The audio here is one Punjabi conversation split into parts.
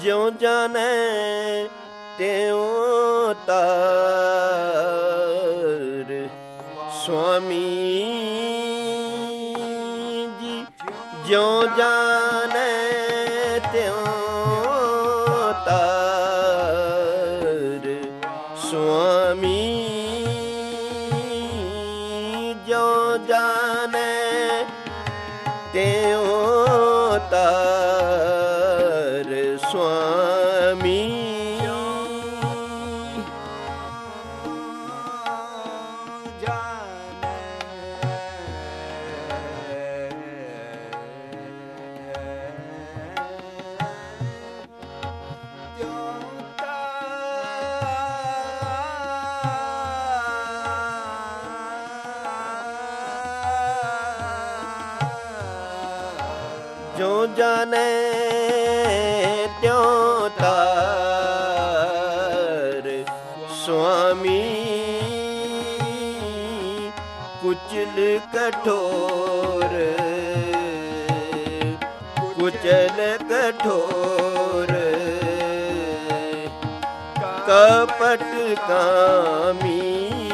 ਜਿਉ ਜਾਣੈ ਤਿਉ ਤਾਰ। ਸੁਆਮੀ ਜੀ ਜਿਉ ਜਾਣੈ ਜੋ ਜਾਣੈ ਤਿਉ ਤਾਰ। ਸੁਆਮੀ ਕੁਚਲ ਕਠੋਰ। ਕੁਚਲ ਕਠੋਰ। ਕਪਟ ਕਾਮੀ।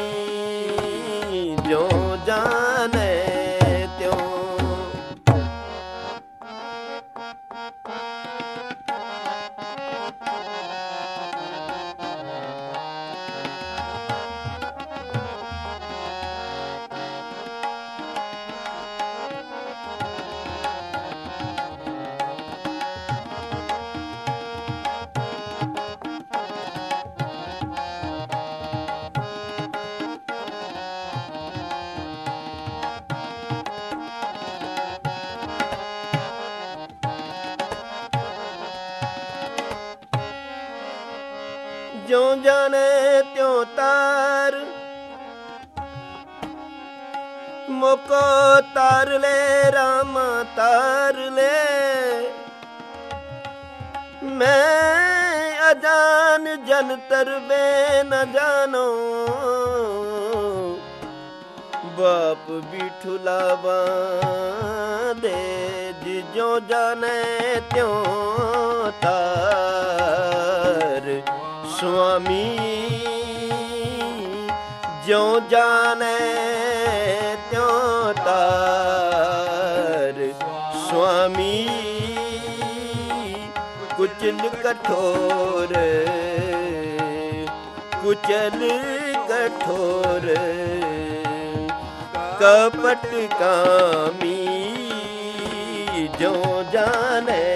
ਜਾਣੈ ਤਿਉ ਤਾਰ। ਮੋਕੋ ਤਾਰ ਲੈ, ਰਾਮ ਤਾਰ ਲੈ। ਮੈਂ ਅਜਾਨ ਜਨ ਤਰਵੇ ਨ ਜਾਣੋ। ਬਾਪ ਬਿਠੁਲਾਵਾ ਦੇ ਜਿਉ ਜਾਣੈ ਤਿਉ ਤਾਰ। ਸੁਆਮੀ ਜਿਉ ਜਾਣੈ ਤਿਉ ਤਾਰ। ਸੁਆਮੀ ਕੁਚਲ ਕਠੋਰ ਕੁਚਲ ਕਠੋਰ ਕਪਟ ਕਾਮੀ ਜੋ ਜਾਣੈ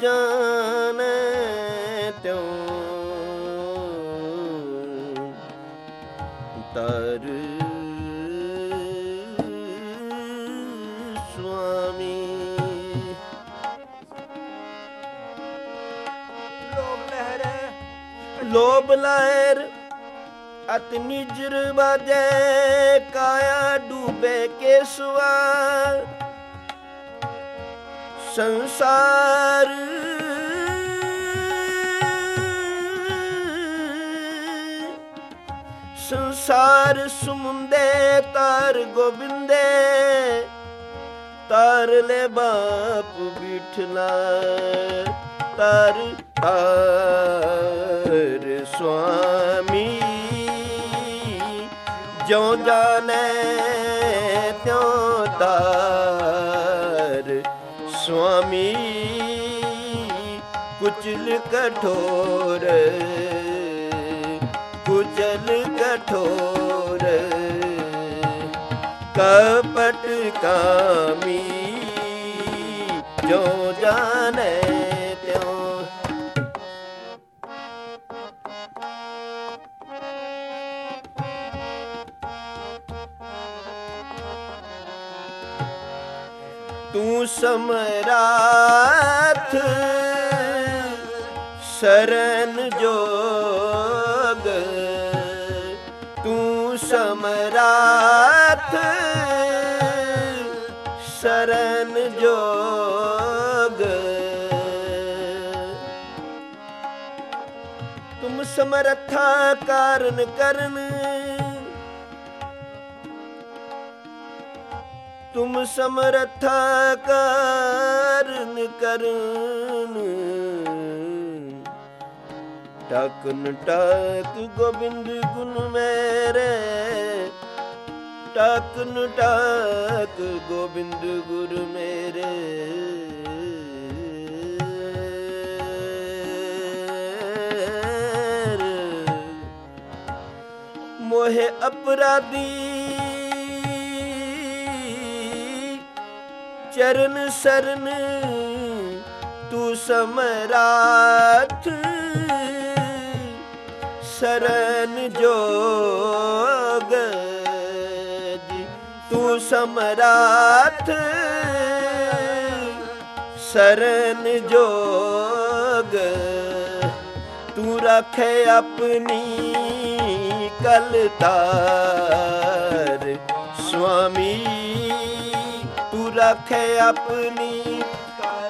ਜਾਣੈ ਤਿਉ। ਤਾਰ ਸੁਆਮੀ। ਲੋਭ ਲਹਿਰੇ ਲੋਭ ਲਹਿਰ ਅਤ ਨਿਜਰ ਬਾਜੈ ਕਾਇਆ ਡੂਬੇ ਕੇਸਵਾ ਸੰਸਾਰ। ਸੰਸਾਰ ਸਮੁੰਦੇ ਤਾਰ ਗੋਬਿੰਦੇ ਤਾਰ ਲੈ ਬਾਪ ਬਿਠਲਾ ਤਰ ਤਾਰ ਸੁਆਮੀ ਜੋ ਜਾਣੈ ਕਠੋਰ ਕੁਚਲ ਕਠੋਰ ਕਪਟ ਕਾਮੀ ਜੋ ਜਾਣੇ ਤਿਉ। ਤੂੰ ਸਮਰਾਥ ਸ਼ਰਨ ਜੋਗ। ਤੂੰ ਸਮਰਾਥ। ਸ਼ਰਨ ਜੋਗ। ਤੁਮ ਸਮਰਥਾ ਕਾਰਨ ਕਰਨ। ਤੁਮ ਸਮਰਥਾ ਕਾਰਨ ਕਰਨ। ਟਕਨ ਟਕ ਗੋਬਿੰਦ ਗੁਣ ਮੇਰੇ। ਟਕਨ ਟਕ ਗੋਬਿੰਦ ਗੁਰ ਮੇਰੇ। ਮੋਹਿ ਅਪਰਾਧੀ ਚਰਨ ਸਰਨ ਤੂੰ ਸਮਰਾਥ ਸਰਨ ਜੋਗ ਜੀ ਤੂੰ ਸਮਰਾਥ ਸਰਨ ਜੋਗ ਤੂੰ ਰੱਖੇ ਆਪਣੀ ਕਲਤਾਰ ਸੁਆਮੀ ਤੂੰ ਰੱਖੇ ਆਪਣੀ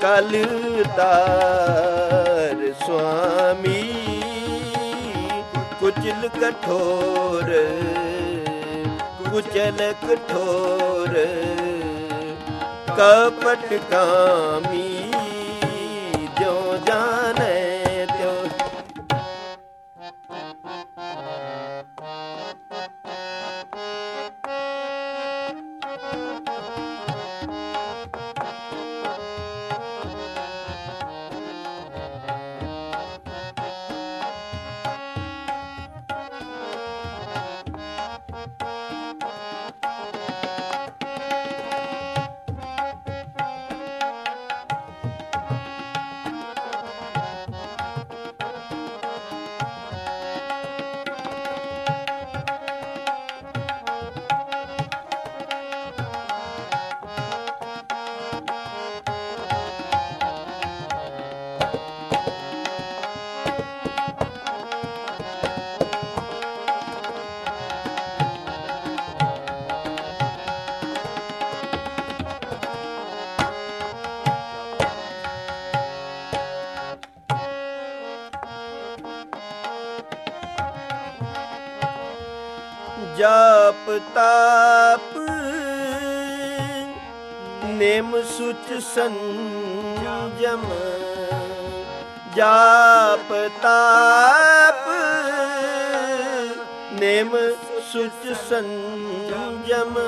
ਕਲਤਾਰ ਸੁਆਮੀ ਕੁਚਲ ਕਠੋਰ ਕੁਚਲ ਕਠੋਰ ਕਪਟ ਕਾਮੀ ਜਾਪ ਤਾਪ। ਨੇਮ ਸੁਚ ਸੰਜਮ ਜਾਪ ਤਾਪ। ਨੇਮ ਸੁਚ ਸੰਜਮ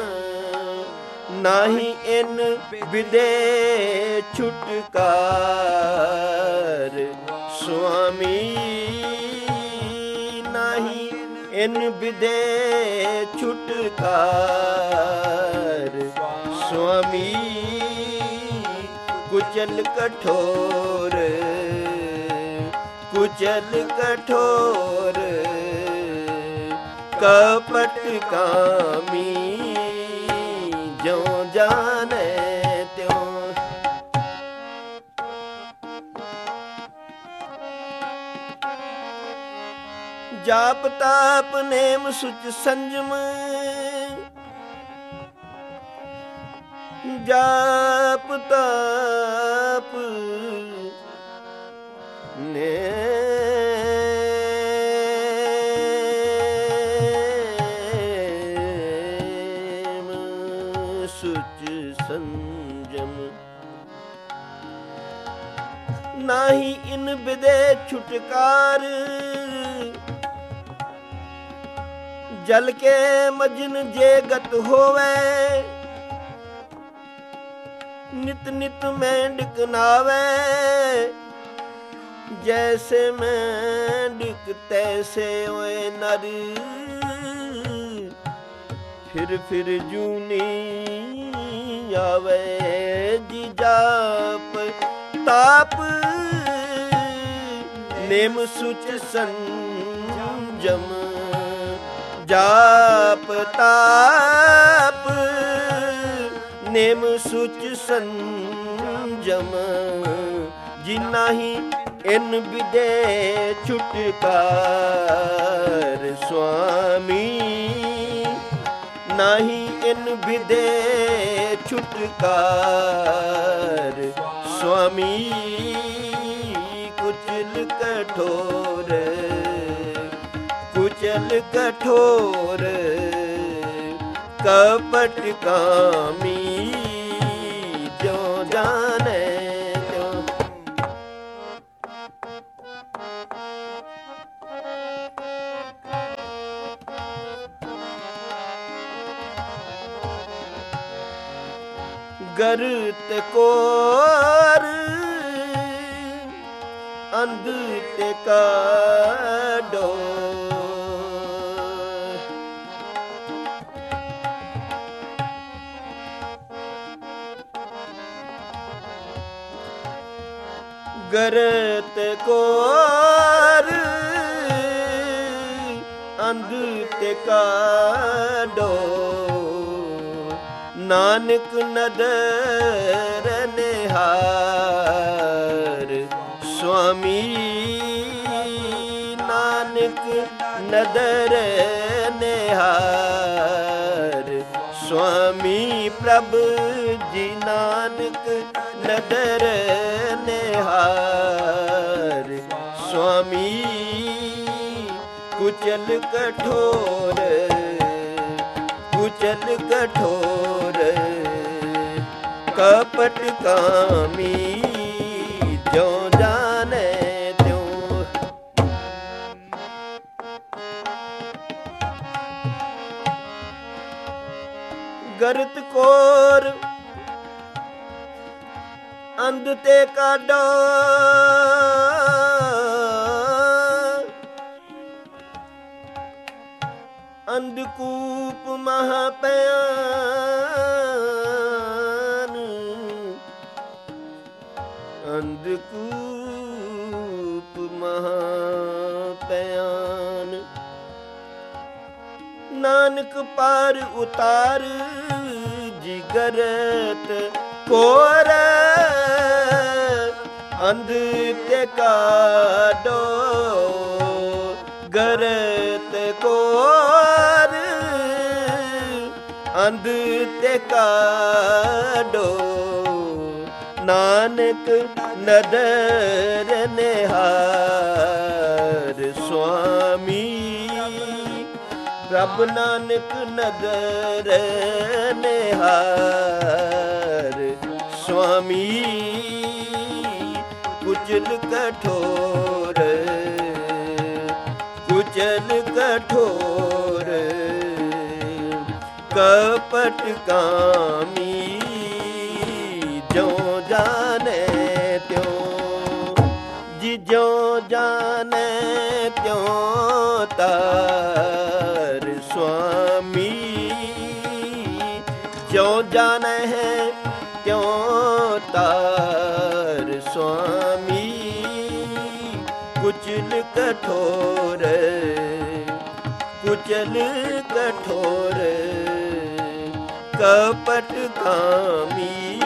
ਨਾਹੀ ਇਨ ਵਿਦੇ ਛੁਟਕਾਰ। ਸੁਆਮੀ ਇਨ ਵਿਦੇ ਛੁਟਕਾਰ। ਸੁਆਮੀ ਕੁਚਲ ਕਠੋਰ ਕੁਚਲ ਕਠੋਰ ਕਪਟ ਕਾਮੀ ਜੋ ਜਾਣੇ। ਜਾਪ ਤਾਪ ਨੇਮ ਸੁਚ ਸੰਜਮ। ਜਾਪ ਤਾਪ ਨੇਮ ਸੁਚ ਸੰਜਮ। ਨਾਹੀ ਇਨ ਬਿਦੇ ਛੁਟਕਾਰ। ਜਲ ਕੇ ਮਜਨ ਜੇ ਗਤ ਹੋਵੇ। ਨਿਤ ਨਿਤ ਮੈਂ ਨਾਵੇ। ਜੈਸੇ ਮੈਂਡਕ ਤੈਸੇ ਓਏ ਨਰ। ਫਿਰ ਫਿਰ ਜੂਨੀ ਆਵੇ ਜੀ ਜਾਪ ਤਾਪ। ਨੇਮ ਸੁਚ ਸੰਜਮ। ਜਾਪ ਤਾਪ, ਨੇਮ ਸੁਚ ਸੰਜਮ। ਜਿਨਾਹੀ ਇਨ ਵਿਦੇ ਛੁਟਕਾਰ ਸੁਆਮੀ, ਨਹੀਂ ਇਨ ਵਿਦੇ ਛੁਟਕਾਰ ਸੁਆਮੀ। ਕੁਚਲ ਕਠੋਰ ਕੁਚਲ ਕਠੋਰ ਕਪਟ ਕਾਮੀ ਜੋ ਜਾਣੇ ਤਿਉ ਗਰਤ ਕੋਰ ਅੰਧ ਤੇ ਕਾਡੋ ਗਰਤ ਕੋਰ, ਅੰਧ ਤੇ ਕਾਡੋ। ਨਾਨਕ ਨਦਰ ਨਿਹਾਰ, ਸੁਆਮੀ ਨਾਨਕ ਨਦਰ ਨਿਹਾਰ, ਸੁਆਮੀ ਪ੍ਰਭ ਜੀ ਨਾਨਕ ਨਦਰ ਨਿਹਾਰ ਸੁਆਮੀ ਕੁਚਲ ਕਠੋਰ ਕੁਚਲ ਕਠੋਰ ਕਪਟ ਕਾਮੀ ਜੋ ਜਾਣੇ ਤਿਉ ਗਰਤ ਕੋਰ ਅੰਧ ਤੇ ਕਾਡੋ ਅੰਧਕੂਪ ਮਹਾ ਮਹਾਪਿਆਨ ਅੰਧਕੂਪ ਮਹਾਪਿਆਨ ਨਾਨਕ ਪਾਰ ਉਤਾਰ ਜਿਗਰਤ ਕੋਰ। ਅੰਧ ਤੇ ਕਾਡੋ, ਗਰਤ ਕੋਰ। ਅੰਧ ਤੇ ਕਾਡੋ, ਨਾਨਕ ਨਦਰ ਨਿਹਾਰ। ਸੁਆਮੀ, ਪ੍ਰਭ ਨਾਨਕ ਨਦਰ ਨਿਹਾਰ। ਸੁਆਮੀ ਕੁਚਲ ਕਠੋਰ ਕੁਚਲ ਕਠੋਰ, ਕਪਟ ਕਾਮੀ ਜੋ ਜਾਣੇ ਤਿਉ, ਜੀ ਜੋ ਜਾਣੇ ਤਿਉ ਤਾਰ ਸੁਆਮੀ ਜੋ ਜਾਣੇ ਹੈ ਤਿਉ ਤਾਰ ਕਠੋਰ ਕੁਚਲ ਕਠੋਰ ਕਪਟ ਕਾਮੀ